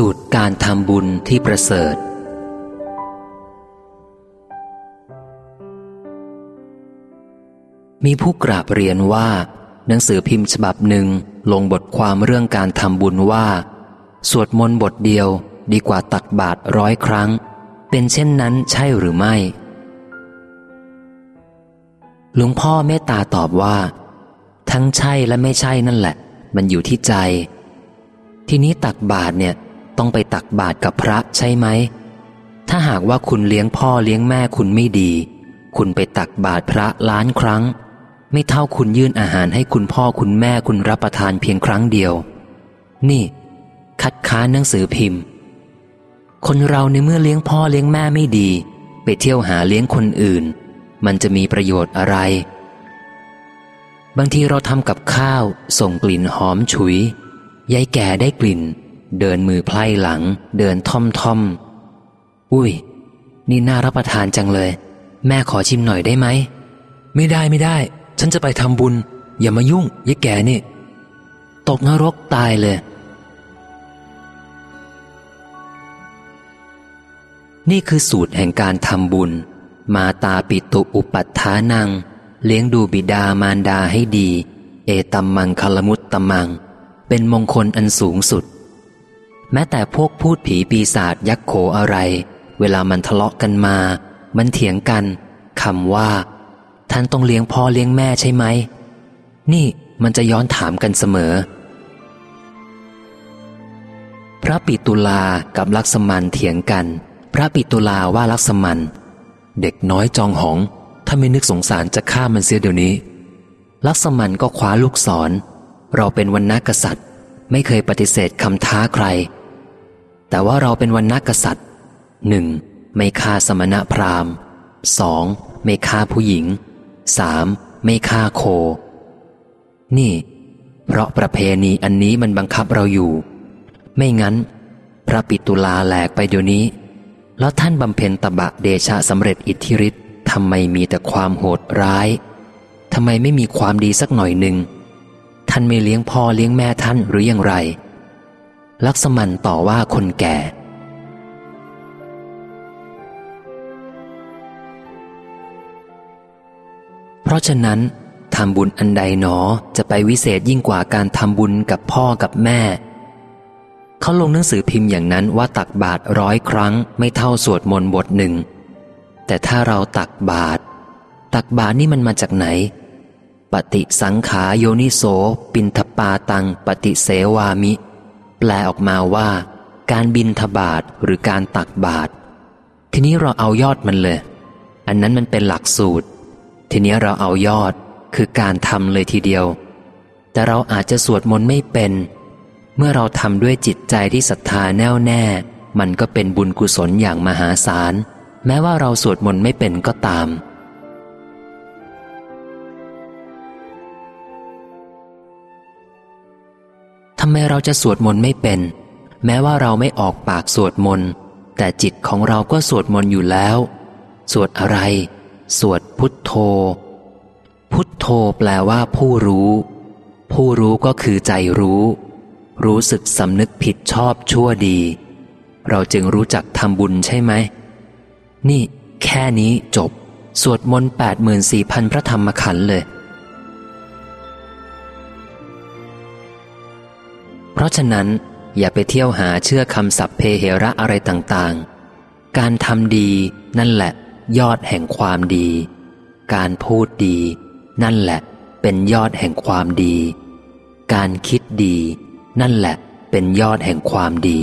สูตรการทำบุญที่ประเสริฐ มีผู้กราบเรียนว่า หนังสือพิมพ์ฉบับหนึ่งลงบทความเรื่องการทำบุญว่า สวดมนต์บทเดียวดีกว่าตักบาตรร้อยครั้ง เป็นเช่นนั้นใช่หรือไม่ หลวงพ่อเมตตาตอบว่า ทั้งใช่และไม่ใช่นั่นแหละ มันอยู่ที่ใจทีนี้ตักบาตรเนี่ย ต้องไปตักบาตรกับพระใช่ไหม ถ้าหากว่าคุณเลี้ยงพ่อเลี้ยงแม่คุณไม่ดี คุณไปตักบาตรพระล้านครั้ง ไม่เท่าคุณยื่นอาหารให้คุณพ่อคุณแม่คุณรับประทานเพียงครั้งเดียว นี่ คัดค้านหนังสือพิมพ์ คนเราในเมื่อเลี้ยงพ่อเลี้ยงแม่ไม่ดี ไปเที่ยวหาเลี้ยงคนอื่น มันจะมีประโยชน์อะไร บางทีเราทำกับข้าว ส่งกลิ่นหอมฉุยยายแก่ได้กลิ่น เดินมือไพล่หลัง เดินท่อมท่อมอุ้ย นี่น่ารับประทานจังเลย แม่ขอชิมหน่อยได้ไหม ไม่ได้ไม่ได้ ฉันจะไปทำบุญ อย่ามายุ่งยายแก่นี่ ตกนรกตายเลย นี่คือสูตรแห่งการทำบุญ มาตาปิตุอุปัฏฐานัง เลี้ยงดูบิดามารดาให้ดี เอตัมมังคลมุตตมัง เป็นมงคลอันสูงสุด แม้แต่พวกพูดผีปีศาจยักษ์โขอะไร เวลามันทะเลาะกันมา มันเถียงกันคำว่า ท่านต้องเลี้ยงพ่อเลี้ยงแม่ใช่ไหม นี่มันจะย้อนถามกันเสมอ พระปิตุลากับลักษมันเถียงกัน พระปิตุลาว่าลักษมัน เด็กน้อยจองหอง ถ้าไม่นึกสงสารจะฆ่ามันเสียเดี๋ยวนี้ ลักษมันก็คว้าลูกศร เราเป็นวันนักษัตริย์ ไม่เคยปฏิเสธคำท้าใคร แต่ว่าเราเป็นวันนักกษัตริย์หนึ่งไม่ฆ่าสมณะพราหมณ์สองไม่ฆ่าผู้หญิงสามไม่ฆ่าโค นี่ เพราะประเพณีอันนี้มันบังคับเราอยู่ ไม่งั้น พระปิตุลาแหลกไปเดี๋ยวนี้ แล้วท่านบำเพ็ญตบะเดชะสำเร็จอิทธิฤทธิ์ทำไมมีแต่ความโหดร้ายทำไมไม่มีความดีสักหน่อยหนึ่งท่านไม่เลี้ยงพ่อเลี้ยงแม่ท่านหรืออย่างไร ลักษมันต่อว่าคนแก่ เพราะฉะนั้นทำบุญอันใดหนอจะไปวิเศษยิ่งกว่าการทำบุญกับพ่อกับแม่ เขาลงหนังสือพิมพ์อย่างนั้นว่าตักบาตรร้อยครั้งไม่เท่าสวดมนต์บทหนึ่ง แต่ถ้าเราตักบาตรตักบาตรนี่มันมาจากไหน ปฏิสังขาโยนิโส ปินทปาตัง ปฏิเสวามิ แปลออกมาว่า การบินทบาทหรือการตักบาท ทีนี้เราเอายอดมันเลย อันนั้นมันเป็นหลักสูตร ทีนี้เราเอายอดคือการทำเลยทีเดียว แต่เราอาจจะสวดมนต์ไม่เป็น เมื่อเราทำด้วยจิตใจที่ศรัทธาแน่วแน่ มันก็เป็นบุญกุศลอย่างมหาศาล แม้ว่าเราสวดมนต์ไม่เป็นก็ตามำไมเราจะสวดมนต์ไม่เป็น แม้ว่าเราไม่ออกปากสวดมนต์แต่จิตของเราก็สวดมนต์อยู่แล้ว สวดอะไร สวดพุทโธ พุทโธแปลว่าผู้รู้ ผู้รู้ก็คือใจรู้ รู้สึกสำนึกผิดชอบชั่วดี เราจึงรู้จักทำบุญใช่ไหม นี่ แค่นี้จบ สวดมนต์แปดหมื่นสี่พันพระธรรมขันธ์เลย ราะฉะนั้น อย่าไปเที่ยวหาเชื่อคำสัพเพเหระอะไรต่างๆ การทำดีนั่นแหละ ยอดแห่งความดี การพูดดี นั่นแหละ เป็นยอดแห่งความดี การคิดดี นั่นแหละ เป็นยอดแห่งความดี